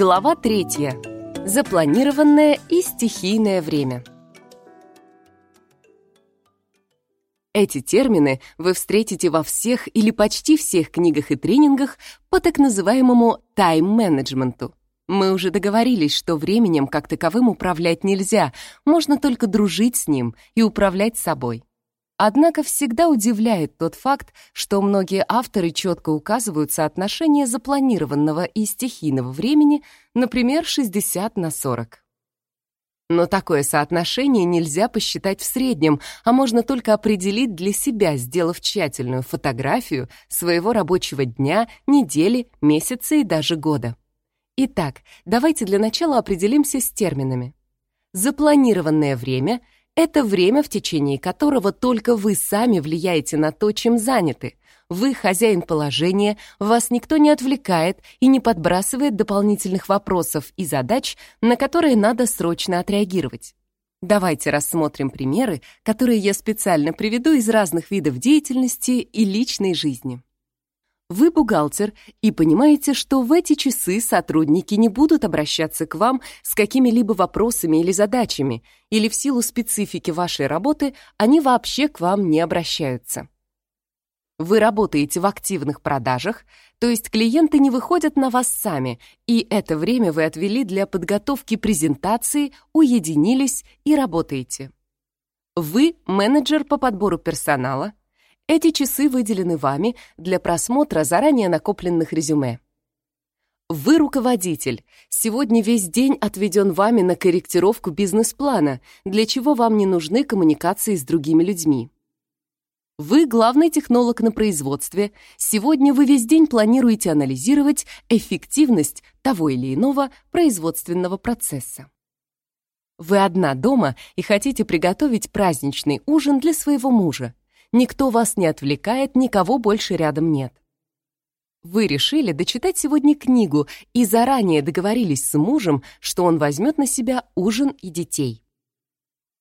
Глава третья. Запланированное и стихийное время. Эти термины вы встретите во всех или почти всех книгах и тренингах по так называемому тайм-менеджменту. Мы уже договорились, что временем как таковым управлять нельзя, можно только дружить с ним и управлять собой. Однако всегда удивляет тот факт, что многие авторы четко указывают соотношение запланированного и стихийного времени, например, 60 на 40. Но такое соотношение нельзя посчитать в среднем, а можно только определить для себя, сделав тщательную фотографию своего рабочего дня, недели, месяца и даже года. Итак, давайте для начала определимся с терминами. Запланированное время — это время, в течение которого только вы сами влияете на то, чем заняты. Вы хозяин положения, вас никто не отвлекает и не подбрасывает дополнительных вопросов и задач, на которые надо срочно отреагировать. Давайте рассмотрим примеры, которые я специально приведу из разных видов деятельности и личной жизни. Вы бухгалтер и понимаете, что в эти часы сотрудники не будут обращаться к вам с какими-либо вопросами или задачами, или в силу специфики вашей работы они вообще к вам не обращаются. Вы работаете в активных продажах, то есть клиенты не выходят на вас сами, и это время вы отвели для подготовки презентации, уединились и работаете. Вы менеджер по подбору персонала, эти часы выделены вами для просмотра заранее накопленных резюме. Вы руководитель. Сегодня весь день отведен вами на корректировку бизнес-плана, для чего вам не нужны коммуникации с другими людьми. Вы главный технолог на производстве. Сегодня вы весь день планируете анализировать эффективность того или иного производственного процесса. Вы одна дома и хотите приготовить праздничный ужин для своего мужа никто вас не отвлекает, никого больше рядом нет. Вы решили дочитать сегодня книгу и заранее договорились с мужем, что он возьмет на себя ужин и детей.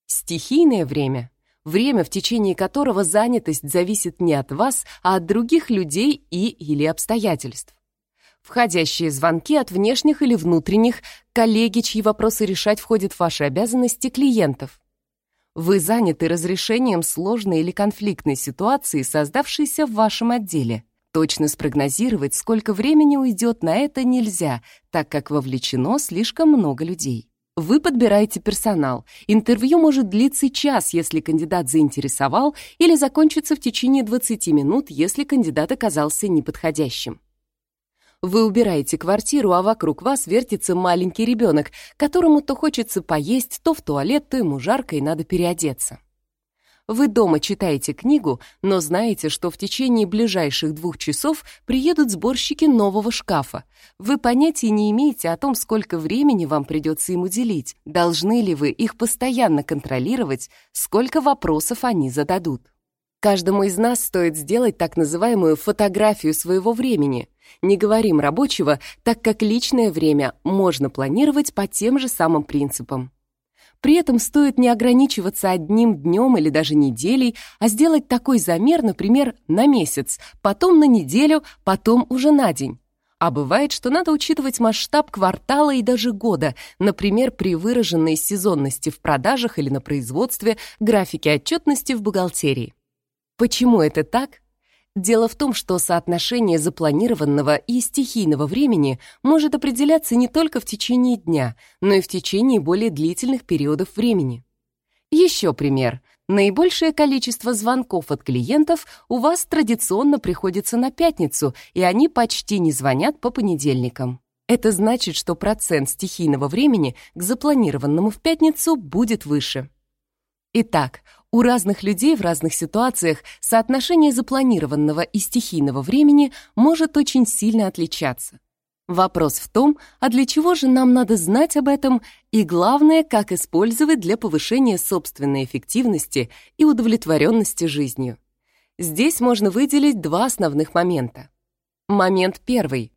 Стихийное время — время, в течение которого занятость зависит не от вас, а от других людей и или обстоятельств. Входящие звонки от внешних или внутренних, коллеги, чьи вопросы решать входят в ваши обязанности, клиентов. Вы заняты разрешением сложной или конфликтной ситуации, создавшейся в вашем отделе. Точно спрогнозировать, сколько времени уйдет на это, нельзя, так как вовлечено слишком много людей. Вы подбираете персонал. Интервью может длиться час, если кандидат заинтересовал, или закончиться в течение 20 минут, если кандидат оказался неподходящим. Вы убираете квартиру, а вокруг вас вертится маленький ребенок, которому то хочется поесть, то в туалет, то ему жарко и надо переодеться. Вы дома читаете книгу, но знаете, что в течение ближайших двух часов приедут сборщики нового шкафа. Вы понятия не имеете о том, сколько времени вам придется им уделить, должны ли вы их постоянно контролировать, сколько вопросов они зададут. Каждому из нас стоит сделать так называемую фотографию своего времени. Не говорим рабочего, так как личное время можно планировать по тем же самым принципам. При этом стоит не ограничиваться одним днем или даже неделей, а сделать такой замер, например, на месяц, потом на неделю, потом уже на день. А бывает, что надо учитывать масштаб квартала и даже года, например, при выраженной сезонности в продажах или на производстве, графике отчетности в бухгалтерии. Почему это так? Дело в том, что соотношение запланированного и стихийного времени может определяться не только в течение дня, но и в течение более длительных периодов времени. Еще пример. Наибольшее количество звонков от клиентов у вас традиционно приходится на пятницу, и они почти не звонят по понедельникам. Это значит, что процент стихийного времени к запланированному в пятницу будет выше. Итак, у разных людей в разных ситуациях соотношение запланированного и стихийного времени может очень сильно отличаться. Вопрос в том, а для чего же нам надо знать об этом и, главное, как использовать для повышения собственной эффективности и удовлетворенности жизнью. Здесь можно выделить два основных момента. Момент первый.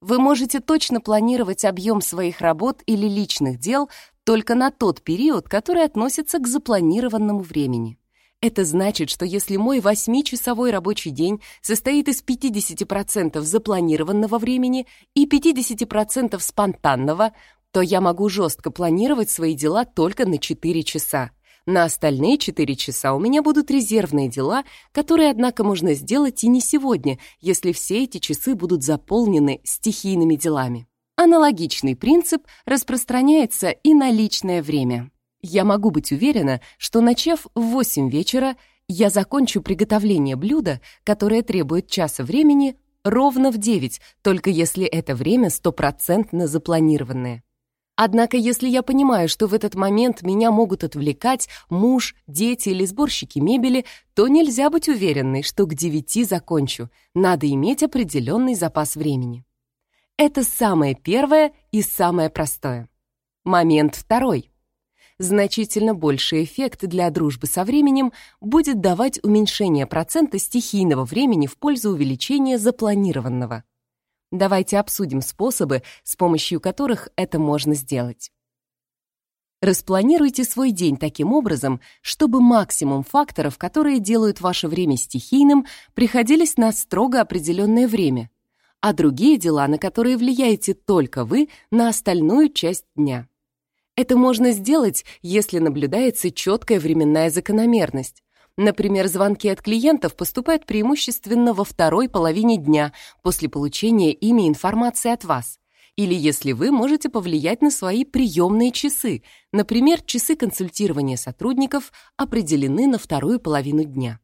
Вы можете точно планировать объем своих работ или личных дел только на тот период, который относится к запланированному времени. Это значит, что если мой 8-часовой рабочий день состоит из 50% запланированного времени и 50% спонтанного, то я могу жестко планировать свои дела только на 4 часа. На остальные 4 часа у меня будут резервные дела, которые, однако, можно сделать и не сегодня, если все эти часы будут заполнены стихийными делами. Аналогичный принцип распространяется и на личное время. Я могу быть уверена, что, начав в 8 вечера, я закончу приготовление блюда, которое требует часа времени, ровно в 9, только если это время стопроцентно запланированное. Однако, если я понимаю, что в этот момент меня могут отвлекать муж, дети или сборщики мебели, то нельзя быть уверенной, что к 9 закончу. Надо иметь определенный запас времени. Это самое первое и самое простое. Момент второй. Значительно больший эффект для дружбы со временем будет давать уменьшение процента стихийного времени в пользу увеличения запланированного. Давайте обсудим способы, с помощью которых это можно сделать. Распланируйте свой день таким образом, чтобы максимум факторов, которые делают ваше время стихийным, приходились на строго определенное время — а другие дела, на которые влияете только вы, на остальную часть дня. Это можно сделать, если наблюдается четкая временная закономерность. Например, звонки от клиентов поступают преимущественно во второй половине дня после получения ими информации от вас. Или если вы можете повлиять на свои приемные часы, например, часы консультирования сотрудников определены на вторую половину дня.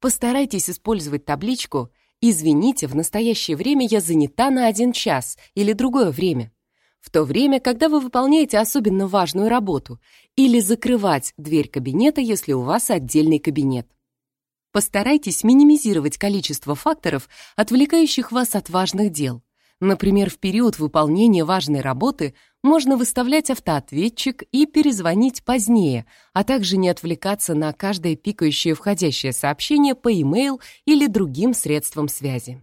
Постарайтесь использовать табличку «Извините, в настоящее время я занята на один час» или другое время. В то время, когда вы выполняете особенно важную работу, или закрывать дверь кабинета, если у вас отдельный кабинет. Постарайтесь минимизировать количество факторов, отвлекающих вас от важных дел. Например, в период выполнения важной работы можно выставлять автоответчик и перезвонить позднее, а также не отвлекаться на каждое пикающее входящее сообщение по e-mail или другим средствам связи.